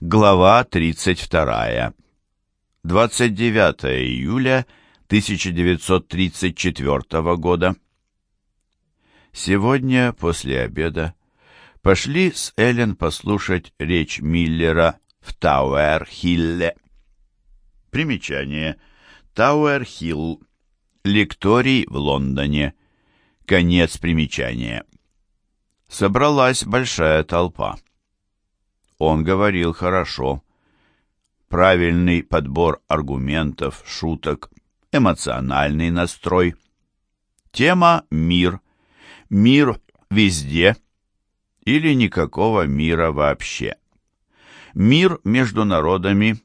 Глава 32. 29 июля 1934 года. Сегодня после обеда пошли с Эллен послушать речь Миллера в Тауэр-Хилле. Примечание. Тауэр-Хилл. Лекторий в Лондоне. Конец примечания. Собралась большая толпа. Он говорил хорошо. Правильный подбор аргументов, шуток, эмоциональный настрой. Тема «Мир». Мир везде или никакого мира вообще. Мир между народами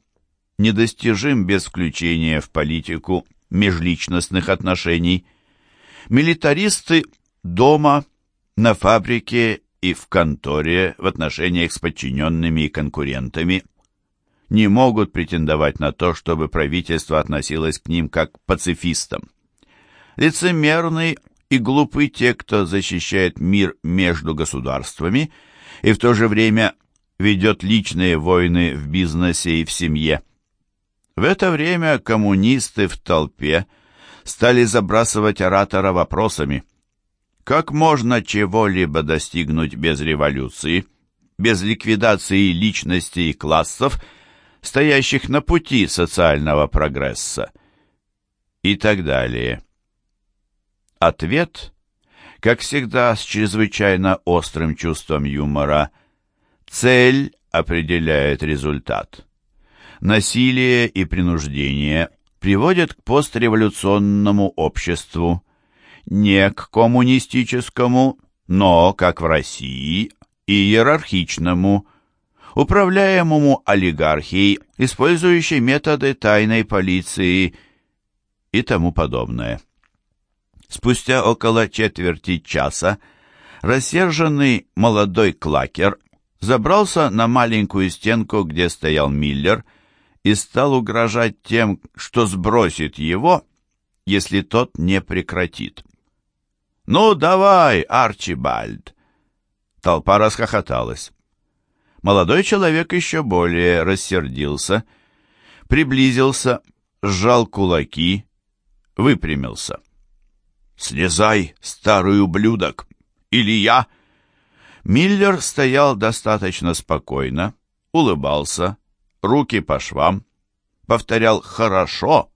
недостижим без включения в политику межличностных отношений. Милитаристы дома, на фабрике и в конторе в отношениях с подчиненными и конкурентами не могут претендовать на то, чтобы правительство относилось к ним как к пацифистам. Лицемерный и глупы те, кто защищает мир между государствами и в то же время ведет личные войны в бизнесе и в семье. В это время коммунисты в толпе стали забрасывать оратора вопросами – как можно чего-либо достигнуть без революции, без ликвидации личностей и классов, стоящих на пути социального прогресса? И так далее. Ответ, как всегда, с чрезвычайно острым чувством юмора. Цель определяет результат. Насилие и принуждение приводят к постреволюционному обществу, не к коммунистическому, но, как в России, иерархичному, управляемому олигархией, использующей методы тайной полиции и тому подобное. Спустя около четверти часа рассерженный молодой клакер забрался на маленькую стенку, где стоял Миллер, и стал угрожать тем, что сбросит его, если тот не прекратит. «Ну, давай, Арчибальд!» Толпа расхохоталась. Молодой человек еще более рассердился, приблизился, сжал кулаки, выпрямился. «Слезай, старый ублюдок! Или я!» Миллер стоял достаточно спокойно, улыбался, руки по швам, повторял «хорошо».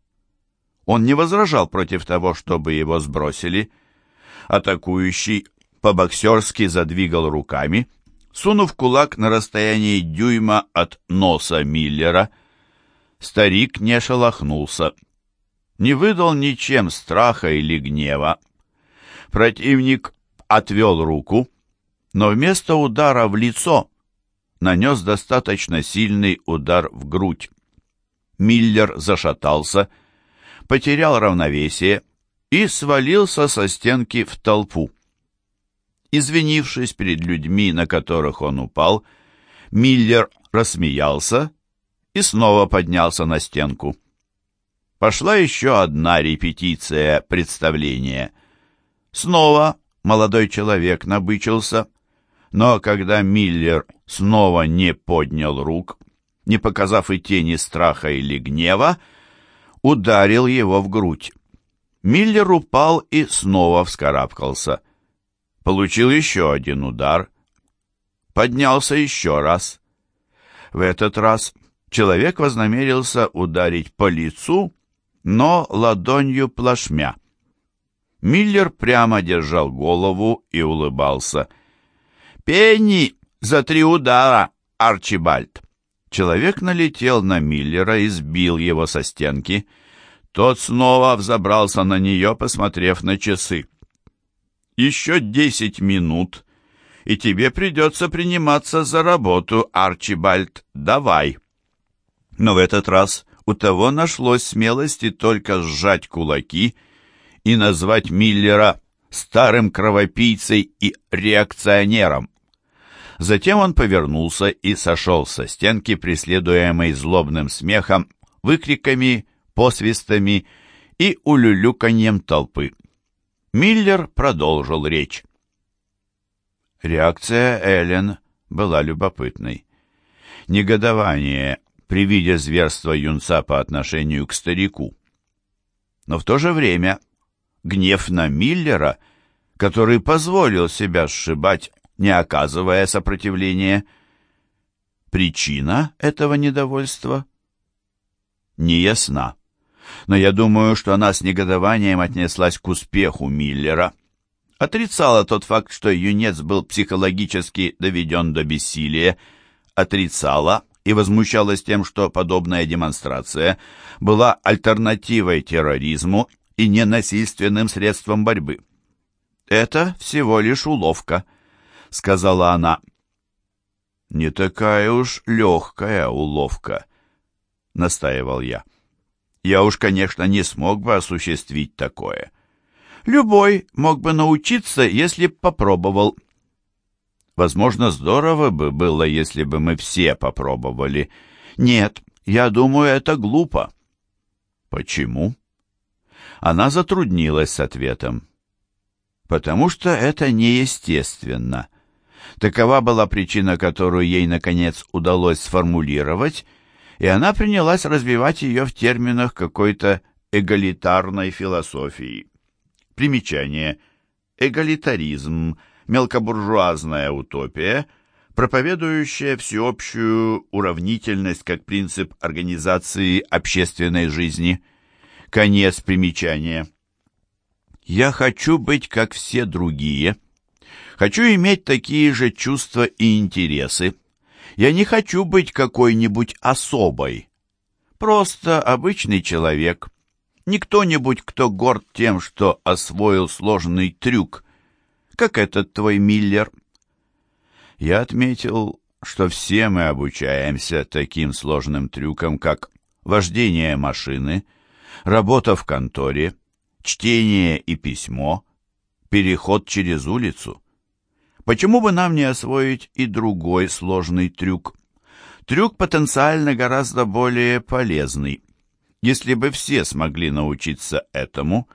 Он не возражал против того, чтобы его сбросили, Атакующий по-боксерски задвигал руками, сунув кулак на расстоянии дюйма от носа Миллера. Старик не шелохнулся, не выдал ничем страха или гнева. Противник отвел руку, но вместо удара в лицо нанес достаточно сильный удар в грудь. Миллер зашатался, потерял равновесие и свалился со стенки в толпу. Извинившись перед людьми, на которых он упал, Миллер рассмеялся и снова поднялся на стенку. Пошла еще одна репетиция представления. Снова молодой человек набычился, но когда Миллер снова не поднял рук, не показав и тени страха или гнева, ударил его в грудь. Миллер упал и снова вскарабкался. Получил еще один удар. Поднялся еще раз. В этот раз человек вознамерился ударить по лицу, но ладонью плашмя. Миллер прямо держал голову и улыбался. «Пенни за три удара, Арчибальд!» Человек налетел на Миллера и сбил его со стенки. Тот снова взобрался на нее, посмотрев на часы. «Еще десять минут, и тебе придется приниматься за работу, Арчибальд. Давай!» Но в этот раз у того нашлось смелости только сжать кулаки и назвать Миллера старым кровопийцей и реакционером. Затем он повернулся и сошел со стенки, преследуемый злобным смехом, выкриками посвистами и улюлюканьем толпы. Миллер продолжил речь. Реакция Эллен была любопытной. негодование при виде зверства юнца по отношению к старику. Но в то же время гнев на Миллера, который позволил себя сшибать, не оказывая сопротивления. Причина этого недовольства не ясна, но я думаю, что она с негодованием отнеслась к успеху Миллера, отрицала тот факт, что юнец был психологически доведен до бессилия, отрицала и возмущалась тем, что подобная демонстрация была альтернативой терроризму и ненасильственным средством борьбы. «Это всего лишь уловка», — сказала она. «Не такая уж легкая уловка», — настаивал я. «Я уж, конечно, не смог бы осуществить такое. Любой мог бы научиться, если б попробовал». Возможно, здорово бы было, если бы мы все попробовали. Нет, я думаю, это глупо. Почему? Она затруднилась с ответом. Потому что это неестественно. Такова была причина, которую ей, наконец, удалось сформулировать, и она принялась развивать ее в терминах какой-то эгалитарной философии. Примечание. Эгалитаризм – мелкобуржуазная утопия, проповедующая всеобщую уравнительность как принцип организации общественной жизни. Конец примечания. Я хочу быть как все другие. Хочу иметь такие же чувства и интересы. Я не хочу быть какой-нибудь особой. Просто обычный человек. Не кто-нибудь, кто горд тем, что освоил сложный трюк – как этот твой Миллер. Я отметил, что все мы обучаемся таким сложным трюкам, как вождение машины, работа в конторе, чтение и письмо, переход через улицу. Почему бы нам не освоить и другой сложный трюк? Трюк потенциально гораздо более полезный. Если бы все смогли научиться этому,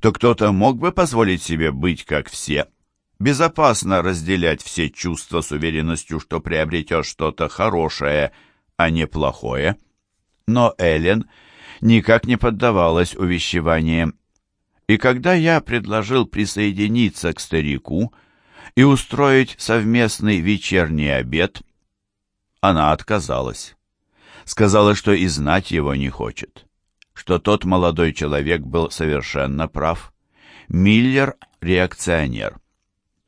то кто-то мог бы позволить себе быть как все – безопасно разделять все чувства с уверенностью, что приобретешь что-то хорошее, а не плохое. Но Эллен никак не поддавалась увещеваниям. И когда я предложил присоединиться к старику и устроить совместный вечерний обед, она отказалась. Сказала, что и знать его не хочет, что тот молодой человек был совершенно прав. Миллер — реакционер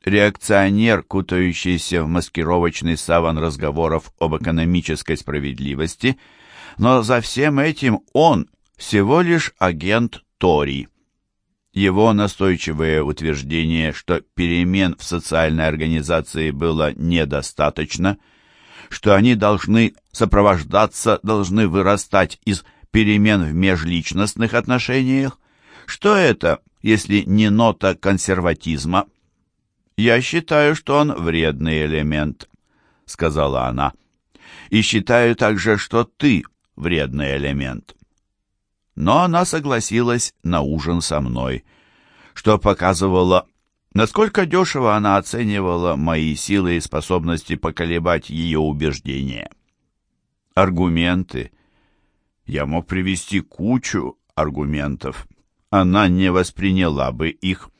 реакционер, кутающийся в маскировочный саван разговоров об экономической справедливости, но за всем этим он всего лишь агент Тори. Его настойчивое утверждение, что перемен в социальной организации было недостаточно, что они должны сопровождаться, должны вырастать из перемен в межличностных отношениях, что это, если не нота консерватизма, «Я считаю, что он вредный элемент», — сказала она. «И считаю также, что ты вредный элемент». Но она согласилась на ужин со мной, что показывало, насколько дешево она оценивала мои силы и способности поколебать ее убеждения. Аргументы. Я мог привести кучу аргументов. Она не восприняла бы их.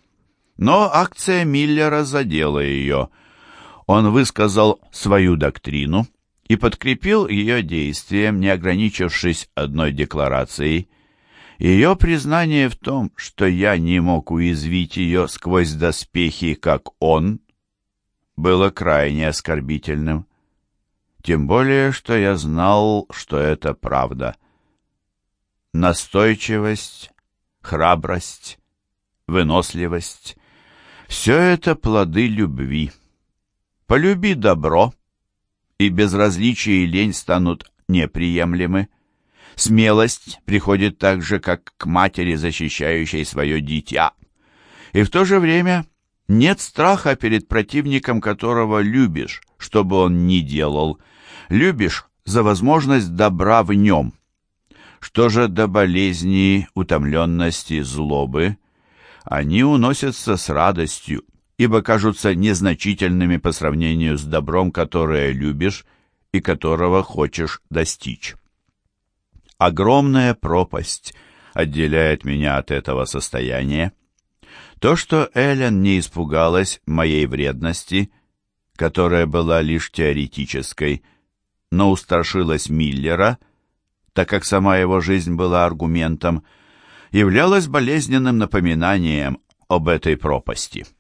Но акция Миллера задела ее. Он высказал свою доктрину и подкрепил ее действием, не ограничившись одной декларацией. Ее признание в том, что я не мог уязвить ее сквозь доспехи, как он, было крайне оскорбительным. Тем более, что я знал, что это правда. Настойчивость, храбрость, выносливость все это плоды любви. Полюби добро, и безразличие и лень станут неприемлемы. Смелость приходит так же, как к матери, защищающей свое дитя. И в то же время нет страха перед противником, которого любишь, что бы он ни делал. Любишь за возможность добра в нем. Что же до болезни, утомленности, злобы, они уносятся с радостью, ибо кажутся незначительными по сравнению с добром, которое любишь, и которого хочешь достичь. Огромная пропасть отделяет меня от этого состояния. То, что Эллен не испугалась моей вредности, которая была лишь теоретической, но устрашилась Миллера, так как сама его жизнь была аргументом, являлось болезненным напоминанием об этой пропасти.